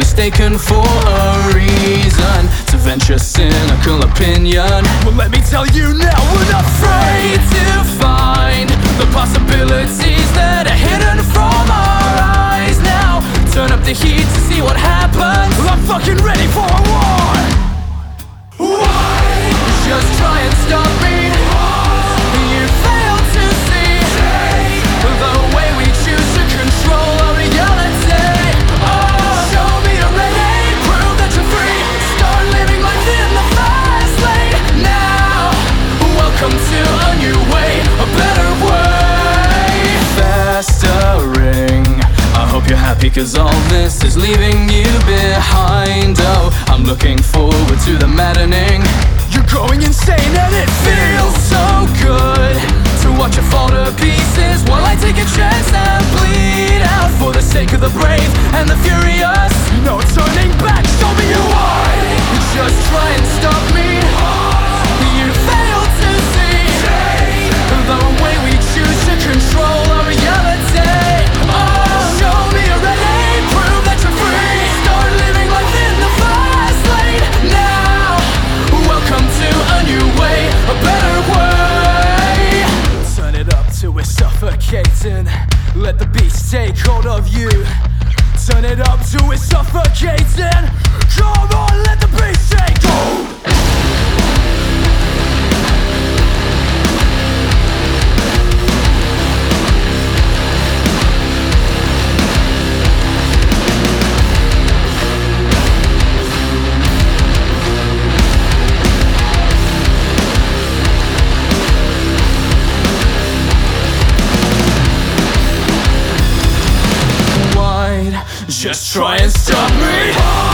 mistaken for a reason to venture cynical opinion. Well, let me tell you now, we're not Afraid to find the possibilities that are hidden from our eyes now. Turn up the heat to see what happens. I'm fucking ready for hope you're happy cause all this is leaving you behind. Oh, I'm looking forward to the maddening. You're going insane and it Feels so good to watch it fall to pieces while I take a chance and bleed out for the sake of the brave and the furious. Suffocating. Let the beast take hold of you. Turn it up till it's suffocating. Come Just try and stop me.